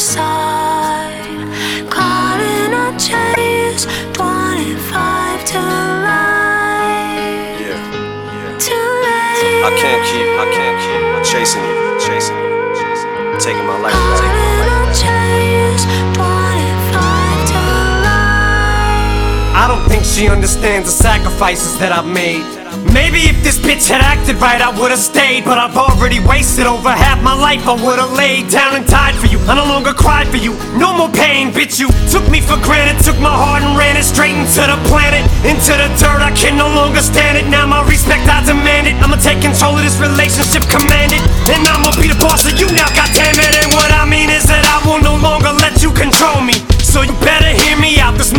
side. Caught in a chase, 25 to life. Yeah, yeah. Too late. I can't keep, I can't keep I'm chasing you, chasing you, chasing you. Taking my life, Caught taking my in a life. chase, 25 to life. I don't think she understands the sacrifices that I've made. Maybe if this bitch had acted right, I would've stayed. But I've already wasted over half my life. I would've laid down and died for you. I no longer cried for you. No more pain, bitch. You took me for granted, took my heart and ran it straight into the planet. Into the dirt, I can no longer stand it. Now my respect, I demand it. I'ma take control of this relationship, command it. And I'ma be the boss of you